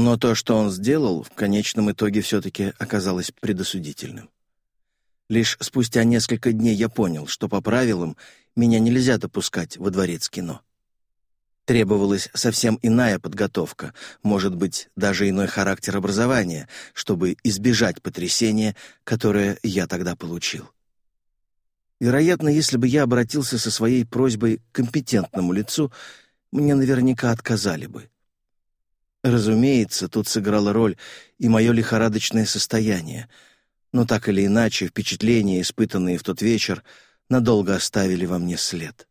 Но то, что он сделал, в конечном итоге все-таки оказалось предосудительным. Лишь спустя несколько дней я понял, что по правилам меня нельзя допускать во дворец кино. Требовалась совсем иная подготовка, может быть, даже иной характер образования, чтобы избежать потрясения, которое я тогда получил. Вероятно, если бы я обратился со своей просьбой к компетентному лицу, мне наверняка отказали бы. Разумеется, тут сыграла роль и мое лихорадочное состояние, но так или иначе впечатления, испытанные в тот вечер, надолго оставили во мне след.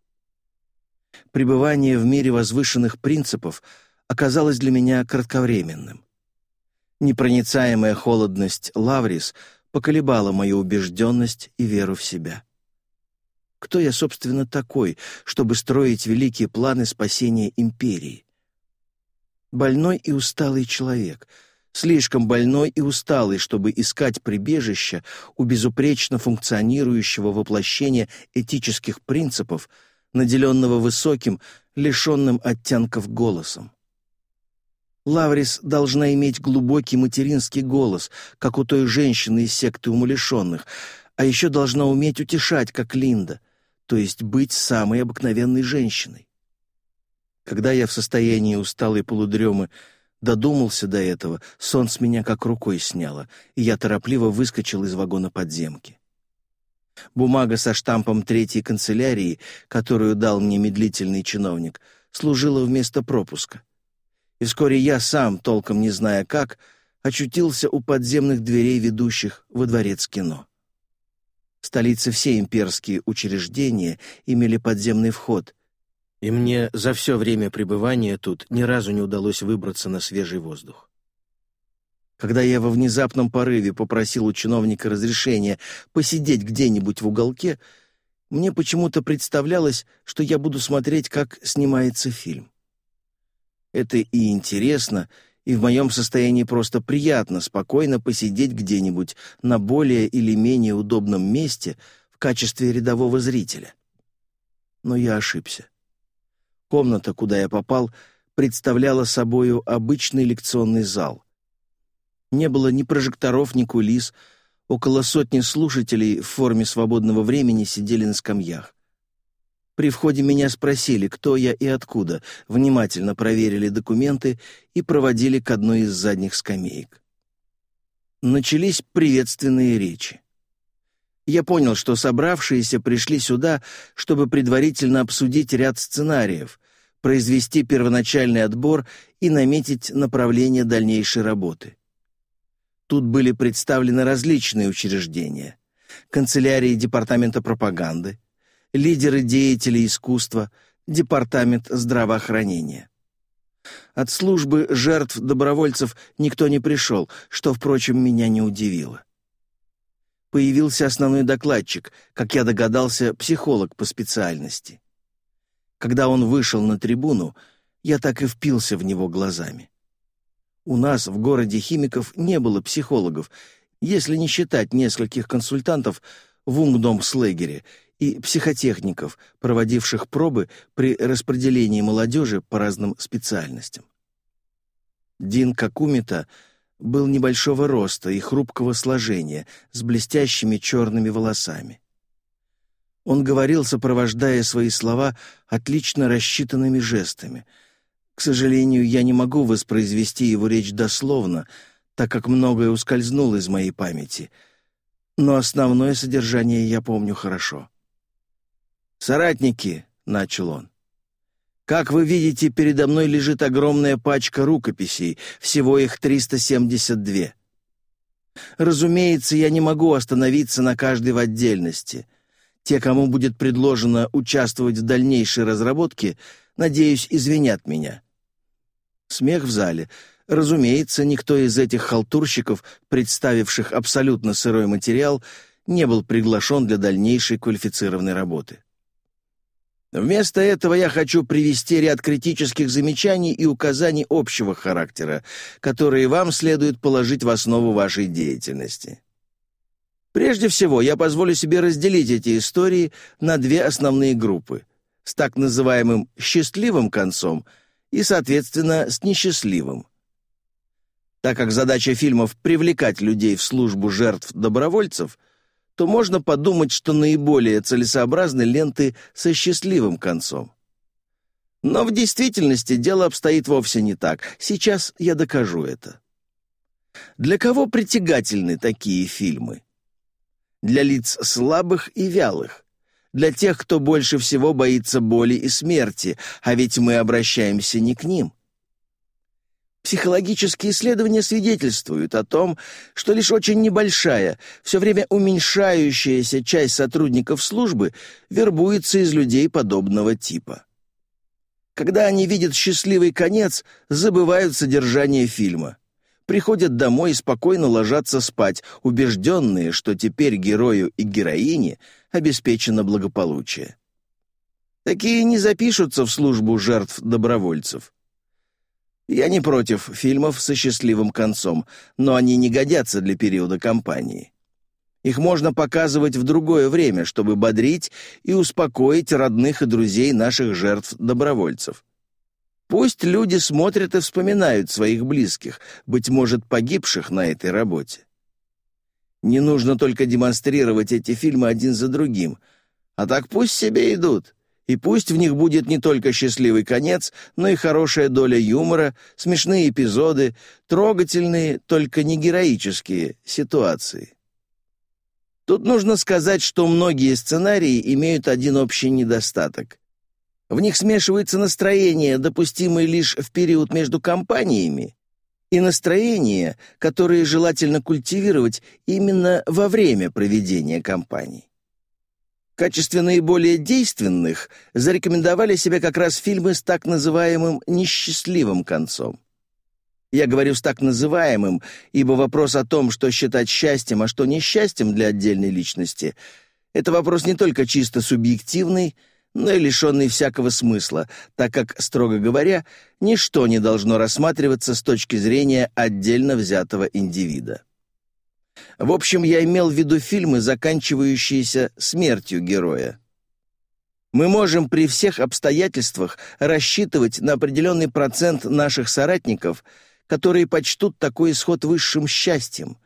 Пребывание в мире возвышенных принципов оказалось для меня кратковременным. Непроницаемая холодность Лаврис поколебала мою убежденность и веру в себя. Кто я, собственно, такой, чтобы строить великие планы спасения империи? Больной и усталый человек, слишком больной и усталый, чтобы искать прибежище у безупречно функционирующего воплощения этических принципов, наделенного высоким, лишенным оттенков голосом. Лаврис должна иметь глубокий материнский голос, как у той женщины из секты умалишенных, а еще должна уметь утешать, как Линда, то есть быть самой обыкновенной женщиной. Когда я в состоянии усталой полудремы додумался до этого, сон с меня как рукой сняло, и я торопливо выскочил из вагона подземки. Бумага со штампом третьей канцелярии, которую дал мне медлительный чиновник, служила вместо пропуска. И вскоре я сам, толком не зная как, очутился у подземных дверей, ведущих во дворец кино. Столицы все имперские учреждения имели подземный вход, и мне за все время пребывания тут ни разу не удалось выбраться на свежий воздух. Когда я во внезапном порыве попросил у чиновника разрешения посидеть где-нибудь в уголке, мне почему-то представлялось, что я буду смотреть, как снимается фильм. Это и интересно, и в моем состоянии просто приятно спокойно посидеть где-нибудь на более или менее удобном месте в качестве рядового зрителя. Но я ошибся. Комната, куда я попал, представляла собою обычный лекционный зал. Не было ни прожекторов, ни кулис. Около сотни слушателей в форме свободного времени сидели на скамьях. При входе меня спросили, кто я и откуда, внимательно проверили документы и проводили к одной из задних скамеек. Начались приветственные речи. Я понял, что собравшиеся пришли сюда, чтобы предварительно обсудить ряд сценариев, произвести первоначальный отбор и наметить направление дальнейшей работы. Тут были представлены различные учреждения. Канцелярии Департамента пропаганды, лидеры деятелей искусства, Департамент здравоохранения. От службы жертв добровольцев никто не пришел, что, впрочем, меня не удивило появился основной докладчик, как я догадался, психолог по специальности. Когда он вышел на трибуну, я так и впился в него глазами. У нас в городе химиков не было психологов, если не считать нескольких консультантов в Унгдом-Слегере и психотехников, проводивших пробы при распределении молодежи по разным специальностям. Дин Какумита — был небольшого роста и хрупкого сложения, с блестящими черными волосами. Он говорил, сопровождая свои слова отлично рассчитанными жестами. К сожалению, я не могу воспроизвести его речь дословно, так как многое ускользнуло из моей памяти, но основное содержание я помню хорошо. «Соратники!» — начал он. Как вы видите, передо мной лежит огромная пачка рукописей, всего их 372. Разумеется, я не могу остановиться на каждой в отдельности. Те, кому будет предложено участвовать в дальнейшей разработке, надеюсь, извинят меня. Смех в зале. Разумеется, никто из этих халтурщиков, представивших абсолютно сырой материал, не был приглашен для дальнейшей квалифицированной работы. Вместо этого я хочу привести ряд критических замечаний и указаний общего характера, которые вам следует положить в основу вашей деятельности. Прежде всего, я позволю себе разделить эти истории на две основные группы с так называемым «счастливым концом» и, соответственно, с несчастливым. Так как задача фильмов — привлекать людей в службу жертв добровольцев — то можно подумать, что наиболее целесообразны ленты со счастливым концом. Но в действительности дело обстоит вовсе не так. Сейчас я докажу это. Для кого притягательны такие фильмы? Для лиц слабых и вялых. Для тех, кто больше всего боится боли и смерти, а ведь мы обращаемся не к ним. Психологические исследования свидетельствуют о том, что лишь очень небольшая, все время уменьшающаяся часть сотрудников службы вербуется из людей подобного типа. Когда они видят счастливый конец, забывают содержание фильма. Приходят домой и спокойно ложатся спать, убежденные, что теперь герою и героине обеспечено благополучие. Такие не запишутся в службу жертв добровольцев – я не против фильмов со счастливым концом, но они не годятся для периода кампании. Их можно показывать в другое время, чтобы бодрить и успокоить родных и друзей наших жертв-добровольцев. Пусть люди смотрят и вспоминают своих близких, быть может, погибших на этой работе. Не нужно только демонстрировать эти фильмы один за другим, а так пусть себе идут. И пусть в них будет не только счастливый конец, но и хорошая доля юмора, смешные эпизоды, трогательные, только не героические, ситуации. Тут нужно сказать, что многие сценарии имеют один общий недостаток. В них смешивается настроение, допустимое лишь в период между компаниями, и настроение, которое желательно культивировать именно во время проведения компаний качестве наиболее действенных зарекомендовали себя как раз фильмы с так называемым «несчастливым концом». Я говорю с так называемым, ибо вопрос о том, что считать счастьем, а что несчастьем для отдельной личности, это вопрос не только чисто субъективный, но и лишенный всякого смысла, так как, строго говоря, ничто не должно рассматриваться с точки зрения отдельно взятого индивида. В общем, я имел в виду фильмы, заканчивающиеся смертью героя. Мы можем при всех обстоятельствах рассчитывать на определенный процент наших соратников, которые почтут такой исход высшим счастьем,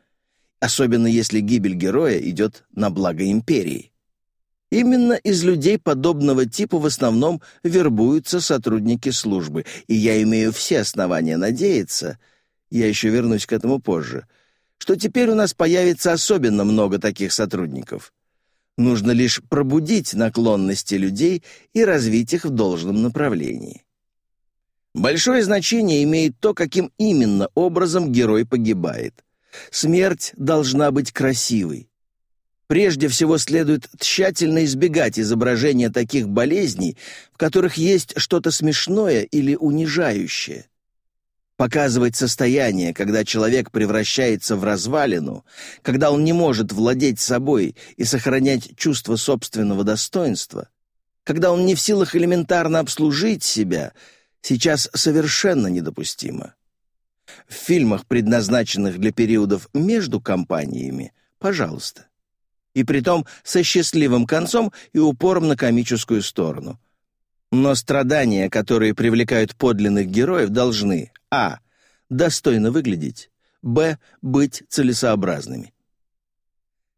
особенно если гибель героя идет на благо империи. Именно из людей подобного типа в основном вербуются сотрудники службы, и я имею все основания надеяться, я еще вернусь к этому позже — что теперь у нас появится особенно много таких сотрудников. Нужно лишь пробудить наклонности людей и развить их в должном направлении. Большое значение имеет то, каким именно образом герой погибает. Смерть должна быть красивой. Прежде всего следует тщательно избегать изображения таких болезней, в которых есть что-то смешное или унижающее показывать состояние, когда человек превращается в развалину, когда он не может владеть собой и сохранять чувство собственного достоинства, когда он не в силах элементарно обслужить себя, сейчас совершенно недопустимо. В фильмах, предназначенных для периодов между компаниями, пожалуйста. И притом со счастливым концом и упором на комическую сторону. Но страдания, которые привлекают подлинных героев, должны, а. Достойно выглядеть. Б. Быть целесообразными.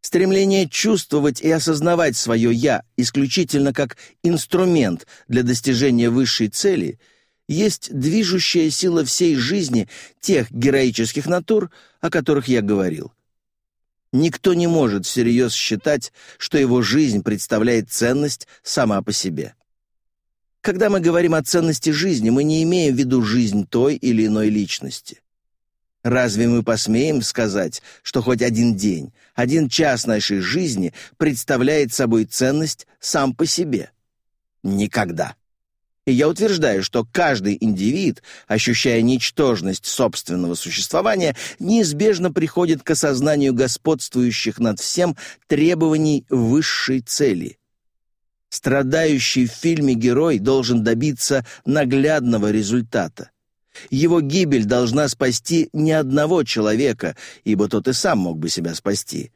Стремление чувствовать и осознавать свое «я» исключительно как инструмент для достижения высшей цели есть движущая сила всей жизни тех героических натур, о которых я говорил. Никто не может всерьез считать, что его жизнь представляет ценность сама по себе. Когда мы говорим о ценности жизни, мы не имеем в виду жизнь той или иной личности. Разве мы посмеем сказать, что хоть один день, один час нашей жизни представляет собой ценность сам по себе? Никогда. И я утверждаю, что каждый индивид, ощущая ничтожность собственного существования, неизбежно приходит к осознанию господствующих над всем требований высшей цели — Страдающий в фильме герой должен добиться наглядного результата. Его гибель должна спасти не одного человека, ибо тот и сам мог бы себя спасти.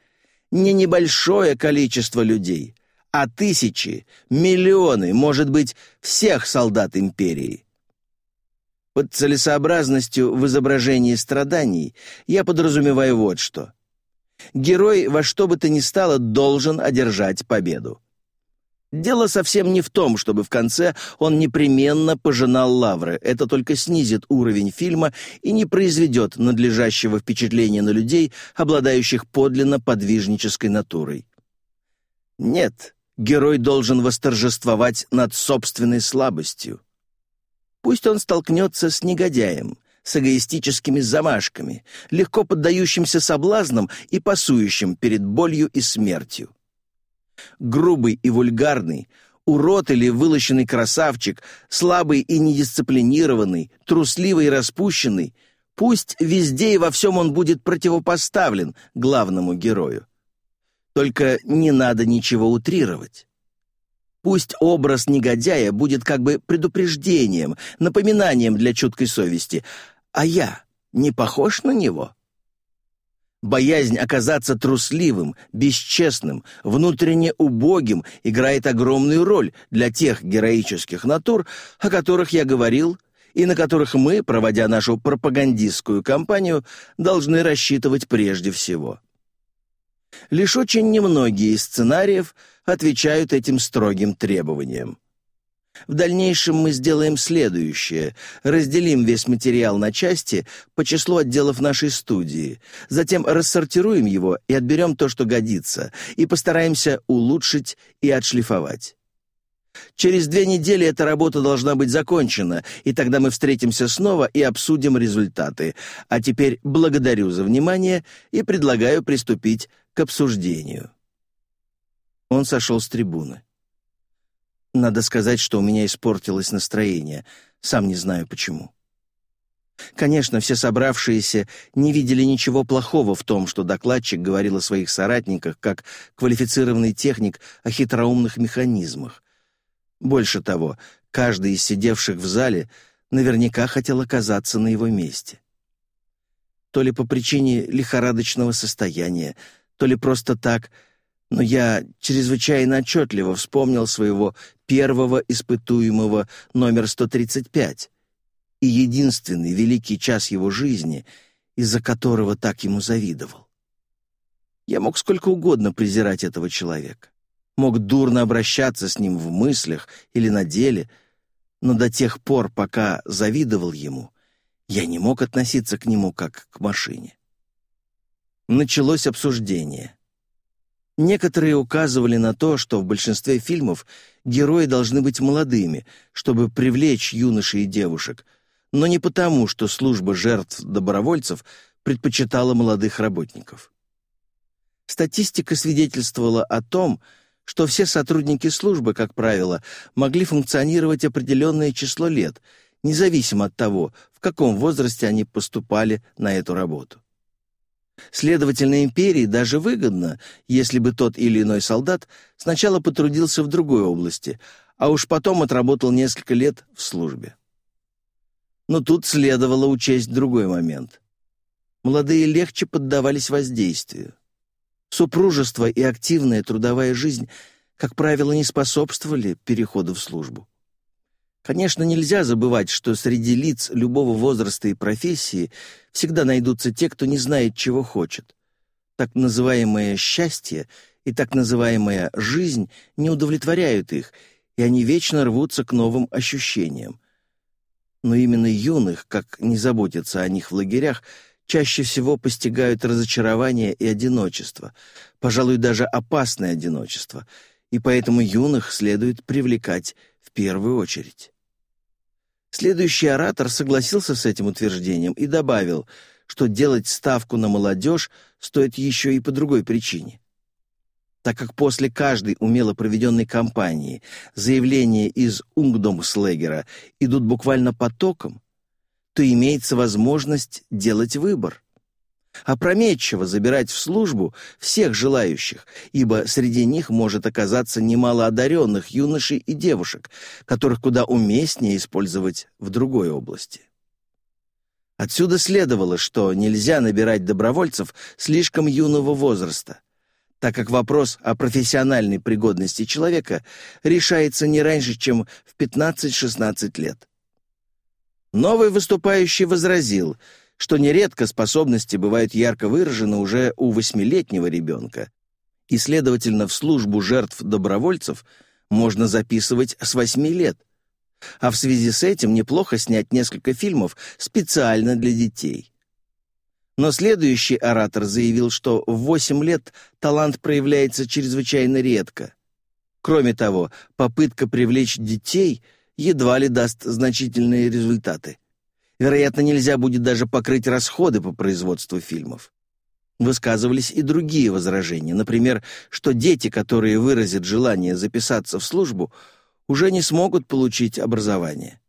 Не небольшое количество людей, а тысячи, миллионы, может быть, всех солдат империи. Под целесообразностью в изображении страданий я подразумеваю вот что. Герой во что бы то ни стало должен одержать победу. Дело совсем не в том, чтобы в конце он непременно пожинал лавры. Это только снизит уровень фильма и не произведет надлежащего впечатления на людей, обладающих подлинно подвижнической натурой. Нет, герой должен восторжествовать над собственной слабостью. Пусть он столкнется с негодяем, с эгоистическими замашками, легко поддающимся соблазнам и пасующим перед болью и смертью грубый и вульгарный, урод или вылощенный красавчик, слабый и недисциплинированный, трусливый и распущенный, пусть везде и во всем он будет противопоставлен главному герою. Только не надо ничего утрировать. Пусть образ негодяя будет как бы предупреждением, напоминанием для чуткой совести. А я не похож на него?» Боязнь оказаться трусливым, бесчестным, внутренне убогим играет огромную роль для тех героических натур, о которых я говорил, и на которых мы, проводя нашу пропагандистскую кампанию, должны рассчитывать прежде всего. Лишь очень немногие из сценариев отвечают этим строгим требованиям. В дальнейшем мы сделаем следующее. Разделим весь материал на части по числу отделов нашей студии. Затем рассортируем его и отберем то, что годится, и постараемся улучшить и отшлифовать. Через две недели эта работа должна быть закончена, и тогда мы встретимся снова и обсудим результаты. А теперь благодарю за внимание и предлагаю приступить к обсуждению». Он сошел с трибуны. Надо сказать, что у меня испортилось настроение, сам не знаю почему. Конечно, все собравшиеся не видели ничего плохого в том, что докладчик говорил о своих соратниках как квалифицированный техник о хитроумных механизмах. Больше того, каждый из сидевших в зале наверняка хотел оказаться на его месте. То ли по причине лихорадочного состояния, то ли просто так — но я чрезвычайно отчетливо вспомнил своего первого испытуемого номер 135 и единственный великий час его жизни, из-за которого так ему завидовал. Я мог сколько угодно презирать этого человека, мог дурно обращаться с ним в мыслях или на деле, но до тех пор, пока завидовал ему, я не мог относиться к нему как к машине. Началось обсуждение — Некоторые указывали на то, что в большинстве фильмов герои должны быть молодыми, чтобы привлечь юношей и девушек, но не потому, что служба жертв добровольцев предпочитала молодых работников. Статистика свидетельствовала о том, что все сотрудники службы, как правило, могли функционировать определенное число лет, независимо от того, в каком возрасте они поступали на эту работу. Следовательно, империи даже выгодно, если бы тот или иной солдат сначала потрудился в другой области, а уж потом отработал несколько лет в службе. Но тут следовало учесть другой момент. Молодые легче поддавались воздействию. Супружество и активная трудовая жизнь, как правило, не способствовали переходу в службу. Конечно, нельзя забывать, что среди лиц любого возраста и профессии всегда найдутся те, кто не знает, чего хочет. Так называемое «счастье» и так называемая «жизнь» не удовлетворяют их, и они вечно рвутся к новым ощущениям. Но именно юных, как не заботятся о них в лагерях, чаще всего постигают разочарование и одиночество, пожалуй, даже опасное одиночество, и поэтому юных следует привлекать в первую очередь. Следующий оратор согласился с этим утверждением и добавил, что делать ставку на молодежь стоит еще и по другой причине. Так как после каждой умело проведенной кампании заявления из Унгдомслегера идут буквально потоком, то имеется возможность делать выбор опрометчиво забирать в службу всех желающих, ибо среди них может оказаться немало одаренных юношей и девушек, которых куда уместнее использовать в другой области. Отсюда следовало, что нельзя набирать добровольцев слишком юного возраста, так как вопрос о профессиональной пригодности человека решается не раньше, чем в 15-16 лет. Новый выступающий возразил – что нередко способности бывают ярко выражены уже у восьмилетнего ребенка, и, следовательно, в службу жертв добровольцев можно записывать с восьми лет, а в связи с этим неплохо снять несколько фильмов специально для детей. Но следующий оратор заявил, что в восемь лет талант проявляется чрезвычайно редко. Кроме того, попытка привлечь детей едва ли даст значительные результаты. Вероятно, нельзя будет даже покрыть расходы по производству фильмов. Высказывались и другие возражения, например, что дети, которые выразят желание записаться в службу, уже не смогут получить образование.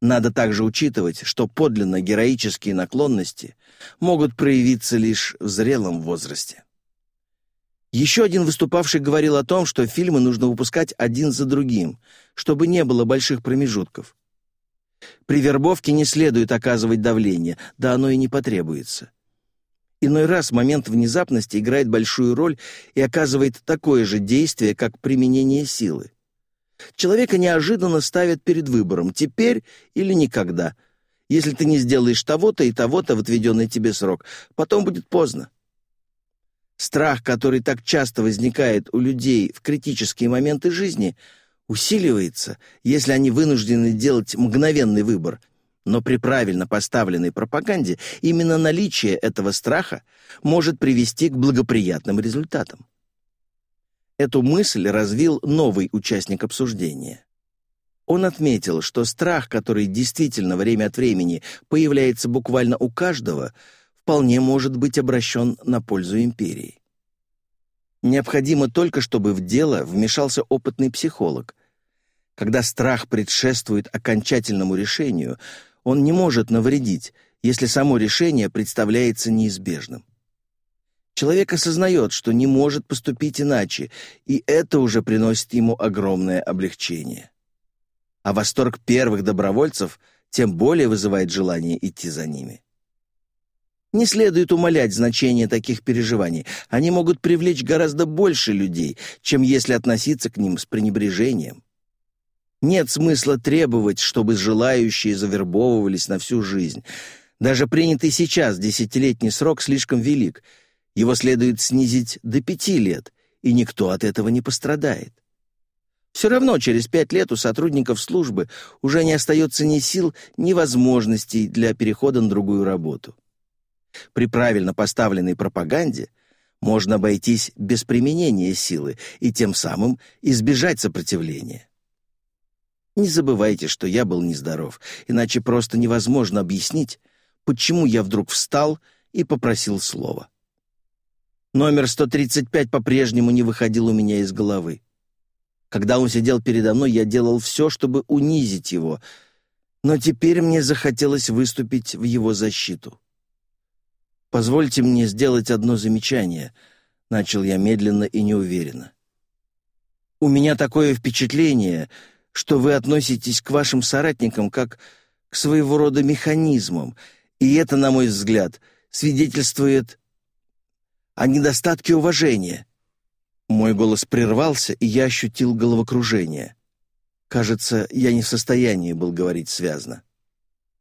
Надо также учитывать, что подлинно героические наклонности могут проявиться лишь в зрелом возрасте. Еще один выступавший говорил о том, что фильмы нужно выпускать один за другим, чтобы не было больших промежутков. При вербовке не следует оказывать давление, да оно и не потребуется. Иной раз момент внезапности играет большую роль и оказывает такое же действие, как применение силы. Человека неожиданно ставят перед выбором «теперь или никогда». Если ты не сделаешь того-то и того-то в отведенный тебе срок, потом будет поздно. Страх, который так часто возникает у людей в критические моменты жизни – усиливается, если они вынуждены делать мгновенный выбор, но при правильно поставленной пропаганде именно наличие этого страха может привести к благоприятным результатам. Эту мысль развил новый участник обсуждения. Он отметил, что страх, который действительно время от времени появляется буквально у каждого, вполне может быть обращен на пользу империи. Необходимо только, чтобы в дело вмешался опытный психолог. Когда страх предшествует окончательному решению, он не может навредить, если само решение представляется неизбежным. Человек осознает, что не может поступить иначе, и это уже приносит ему огромное облегчение. А восторг первых добровольцев тем более вызывает желание идти за ними. Не следует умалять значение таких переживаний. Они могут привлечь гораздо больше людей, чем если относиться к ним с пренебрежением. Нет смысла требовать, чтобы желающие завербовывались на всю жизнь. Даже принятый сейчас десятилетний срок слишком велик. Его следует снизить до пяти лет, и никто от этого не пострадает. Все равно через пять лет у сотрудников службы уже не остается ни сил, ни возможностей для перехода на другую работу. При правильно поставленной пропаганде можно обойтись без применения силы и тем самым избежать сопротивления. Не забывайте, что я был нездоров, иначе просто невозможно объяснить, почему я вдруг встал и попросил слова. Номер 135 по-прежнему не выходил у меня из головы. Когда он сидел передо мной, я делал все, чтобы унизить его, но теперь мне захотелось выступить в его защиту. «Позвольте мне сделать одно замечание», — начал я медленно и неуверенно. «У меня такое впечатление, что вы относитесь к вашим соратникам как к своего рода механизмам, и это, на мой взгляд, свидетельствует о недостатке уважения». Мой голос прервался, и я ощутил головокружение. Кажется, я не в состоянии был говорить связно.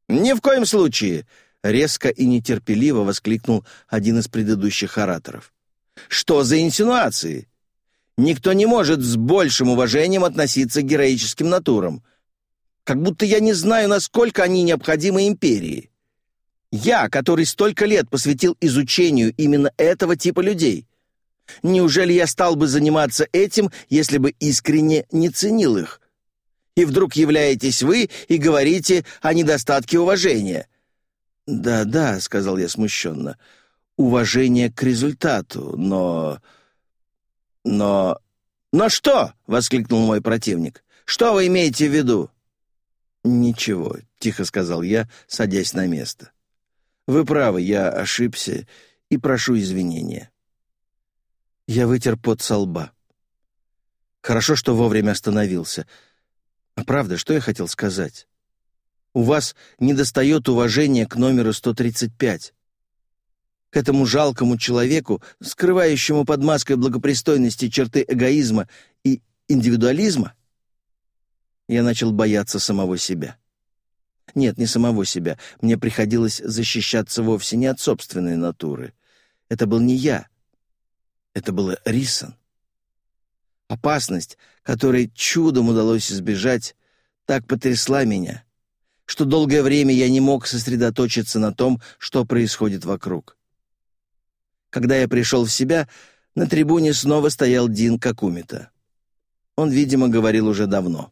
«Ни в коем случае!» резко и нетерпеливо воскликнул один из предыдущих ораторов. Что за инсинуации? Никто не может с большим уважением относиться к героическим натурам. Как будто я не знаю, насколько они необходимы империи. Я, который столько лет посвятил изучению именно этого типа людей. Неужели я стал бы заниматься этим, если бы искренне не ценил их? И вдруг являетесь вы и говорите о недостатке уважения. «Да-да», — сказал я смущенно, — «уважение к результату, но...» «Но...» «Но что?» — воскликнул мой противник. «Что вы имеете в виду?» «Ничего», — тихо сказал я, садясь на место. «Вы правы, я ошибся и прошу извинения». Я вытер пот со лба. Хорошо, что вовремя остановился. А правда, что я хотел сказать? У вас недостает уважения к номеру 135. К этому жалкому человеку, скрывающему под маской благопристойности черты эгоизма и индивидуализма, я начал бояться самого себя. Нет, не самого себя. Мне приходилось защищаться вовсе не от собственной натуры. Это был не я. Это было Рисон. Опасность, которой чудом удалось избежать, так потрясла меня, что долгое время я не мог сосредоточиться на том, что происходит вокруг. Когда я пришел в себя, на трибуне снова стоял Дин Какумита. Он, видимо, говорил уже давно.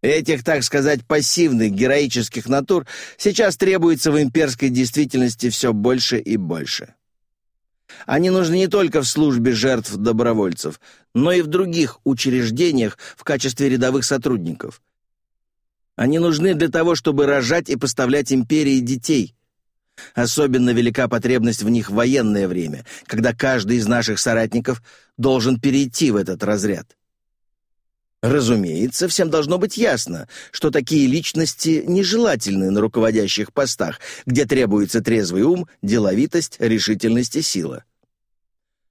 Этих, так сказать, пассивных, героических натур сейчас требуется в имперской действительности все больше и больше. Они нужны не только в службе жертв добровольцев, но и в других учреждениях в качестве рядовых сотрудников — они нужны для того, чтобы рожать и поставлять империи детей. Особенно велика потребность в них в военное время, когда каждый из наших соратников должен перейти в этот разряд. Разумеется, всем должно быть ясно, что такие личности нежелательны на руководящих постах, где требуется трезвый ум, деловитость, решительность и сила.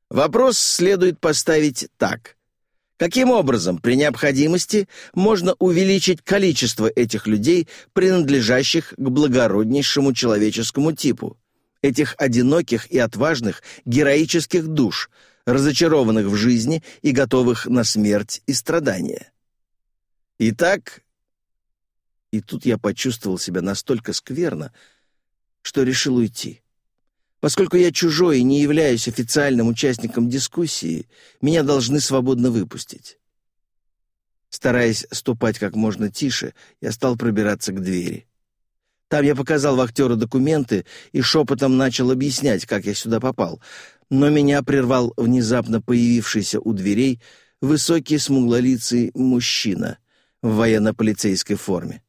Вопрос следует поставить так – Каким образом при необходимости можно увеличить количество этих людей, принадлежащих к благороднейшему человеческому типу? Этих одиноких и отважных героических душ, разочарованных в жизни и готовых на смерть и страдания. Итак, и тут я почувствовал себя настолько скверно, что решил уйти. Поскольку я чужой и не являюсь официальным участником дискуссии, меня должны свободно выпустить. Стараясь ступать как можно тише, я стал пробираться к двери. Там я показал вахтеру документы и шепотом начал объяснять, как я сюда попал, но меня прервал внезапно появившийся у дверей высокий смуглолицый мужчина в военно-полицейской форме.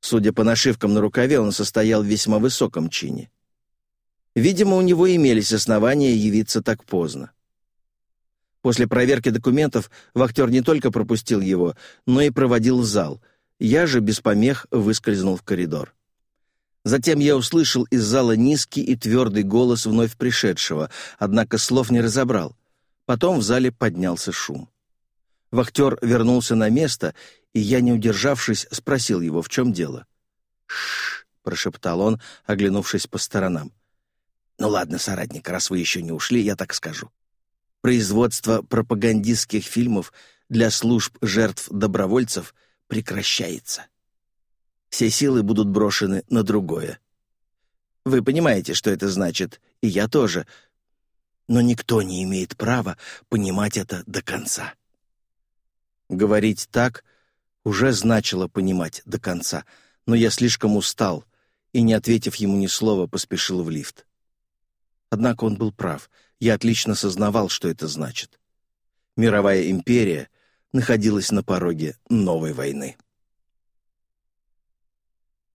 Судя по нашивкам на рукаве, он состоял в весьма высоком чине. Видимо, у него имелись основания явиться так поздно. После проверки документов вахтер не только пропустил его, но и проводил в зал. Я же без помех выскользнул в коридор. Затем я услышал из зала низкий и твердый голос вновь пришедшего, однако слов не разобрал. Потом в зале поднялся шум. Вахтер вернулся на место, и я, не удержавшись, спросил его, в чем дело. «Ш-ш-ш», прошептал он, оглянувшись по сторонам. Ну ладно, соратник, раз вы еще не ушли, я так скажу. Производство пропагандистских фильмов для служб жертв добровольцев прекращается. Все силы будут брошены на другое. Вы понимаете, что это значит, и я тоже. Но никто не имеет права понимать это до конца. Говорить так уже значило понимать до конца, но я слишком устал и, не ответив ему ни слова, поспешил в лифт. Однако он был прав. Я отлично сознавал, что это значит. Мировая империя находилась на пороге новой войны.